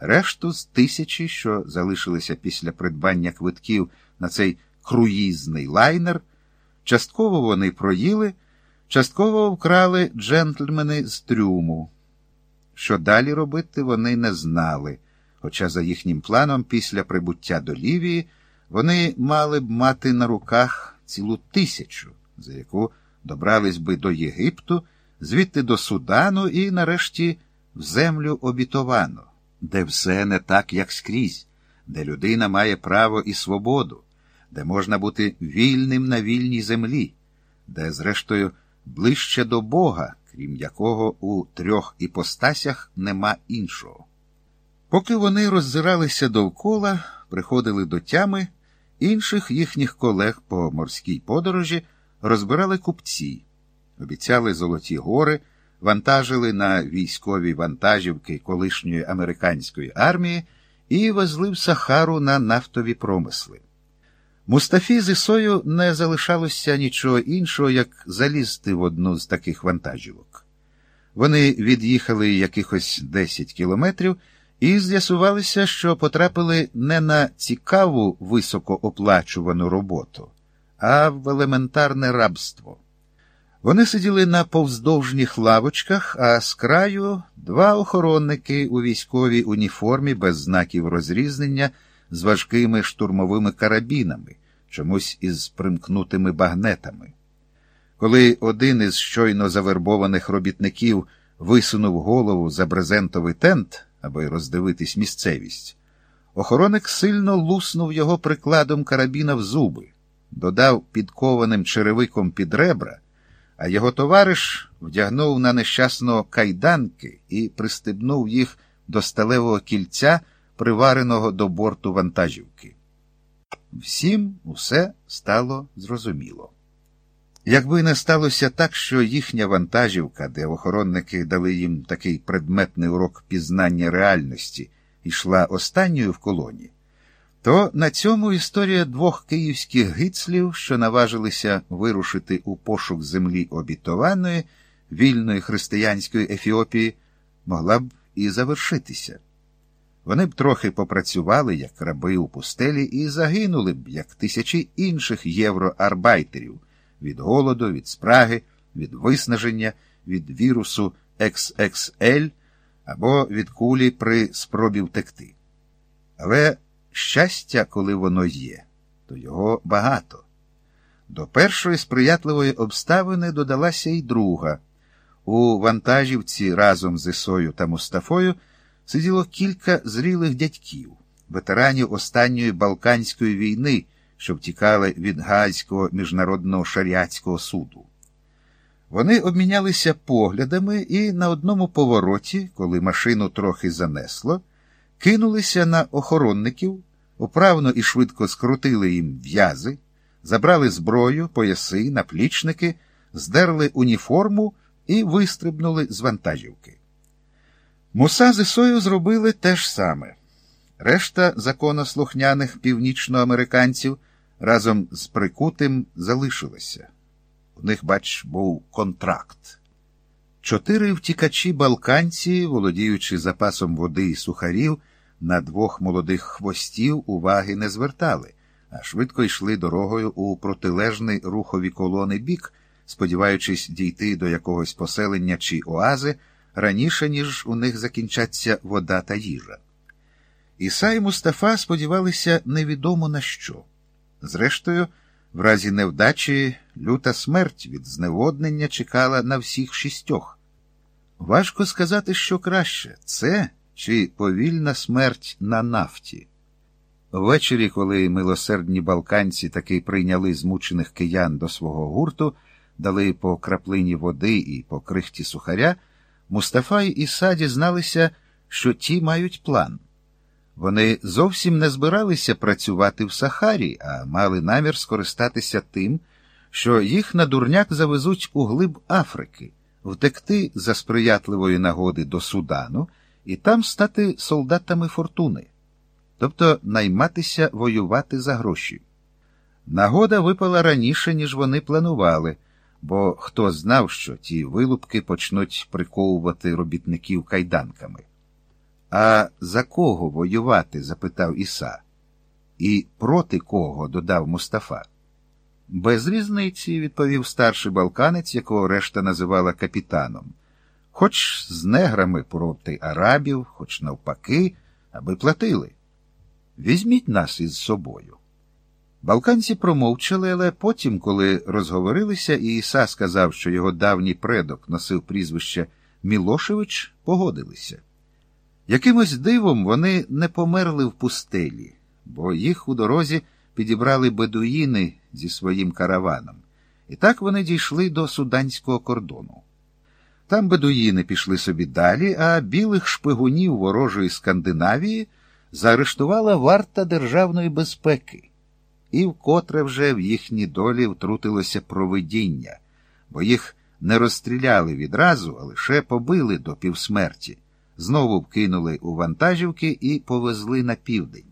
Решту з тисячі, що залишилися після придбання квитків на цей круїзний лайнер, частково вони проїли, частково вкрали джентльмени з трюму. Що далі робити, вони не знали, хоча, за їхнім планом, після прибуття до Лівії, вони мали б мати на руках цілу тисячу, за яку добрались би до Єгипту, звідти до Судану і, нарешті, в землю обітовану, де все не так, як скрізь, де людина має право і свободу, де можна бути вільним на вільній землі, де, зрештою, ближче до Бога, крім якого у трьох іпостасях нема іншого. Поки вони роззиралися довкола, приходили до тями, інших їхніх колег по морській подорожі розбирали купці, обіцяли золоті гори, вантажили на військові вантажівки колишньої американської армії і везли в Сахару на нафтові промисли. Мустафі з Ісою не залишалося нічого іншого, як залізти в одну з таких вантажівок. Вони від'їхали якихось 10 кілометрів і з'ясувалися, що потрапили не на цікаву високооплачувану роботу, а в елементарне рабство. Вони сиділи на повздовжніх лавочках, а з краю два охоронники у військовій уніформі без знаків розрізнення з важкими штурмовими карабінами, чомусь із примкнутими багнетами. Коли один із щойно завербованих робітників висунув голову за брезентовий тент, аби роздивитись місцевість, охоронник сильно луснув його прикладом карабіна в зуби, додав підкованим черевиком під ребра, а його товариш вдягнув на нещасного кайданки і пристебнув їх до сталевого кільця, привареного до борту вантажівки. Всім усе стало зрозуміло. Якби не сталося так, що їхня вантажівка, де охоронники дали їм такий предметний урок пізнання реальності, йшла останньою в колоні, то на цьому історія двох київських гицлів, що наважилися вирушити у пошук землі обітованої, вільної християнської Ефіопії, могла б і завершитися. Вони б трохи попрацювали, як раби у пустелі, і загинули б, як тисячі інших євроарбайтерів від голоду, від спраги, від виснаження, від вірусу XXL або від кулі при спробі втекти. Але щастя, коли воно є, то його багато. До першої сприятливої обставини додалася й друга. У вантажівці разом з Ісою та Мустафою сиділо кілька зрілих дядьків, ветеранів останньої Балканської війни, що втікали від Гаазького міжнародного шаріатського суду. Вони обмінялися поглядами і на одному повороті, коли машину трохи занесло, кинулися на охоронників, управно і швидко скрутили їм в'язи, забрали зброю, пояси, наплічники, здерли уніформу і вистрибнули з вантажівки. Муса з Ісою зробили те ж саме. Решта законослухняних північноамериканців разом з прикутим залишилася. У них, бач, був контракт. Чотири втікачі балканці, володіючи запасом води і сухарів, на двох молодих хвостів уваги не звертали, а швидко йшли дорогою у протилежний рухові колони бік, сподіваючись дійти до якогось поселення чи оази раніше, ніж у них закінчаться вода та їжа. Іса і Мустафа сподівалися невідомо на що. Зрештою, в разі невдачі люта смерть від зневоднення чекала на всіх шістьох. Важко сказати, що краще це чи повільна смерть на нафті. Ввечері, коли милосердні балканці таки прийняли змучених киян до свого гурту, дали по краплині води і по крихті сухаря, Мустафа і Іса дізналися, що ті мають план. Вони зовсім не збиралися працювати в Сахарі, а мали намір скористатися тим, що їх на дурняк завезуть у глиб Африки, втекти за сприятливої нагоди до Судану і там стати солдатами фортуни, тобто найматися воювати за гроші. Нагода випала раніше, ніж вони планували, бо хто знав, що ті вилупки почнуть приковувати робітників кайданками. А за кого воювати? запитав Іса. І проти кого? додав Мустафа. Без різниці, відповів старший балканець, якого решта називала капітаном. Хоч з неграми проти арабів, хоч навпаки, аби платили. Візьміть нас із собою. Балканці промовчали, але потім, коли розговорилися, і Іса сказав, що його давній предок носив прізвище Мілошевич, погодилися. Якимось дивом вони не померли в пустелі, бо їх у дорозі підібрали бедуїни зі своїм караваном. І так вони дійшли до суданського кордону. Там бедуїни пішли собі далі, а білих шпигунів ворожої Скандинавії заарештувала варта державної безпеки, і вкотре вже в їхні долі втрутилося провидіння, бо їх не розстріляли відразу, а лише побили до півсмерті, знову вкинули у вантажівки і повезли на південь.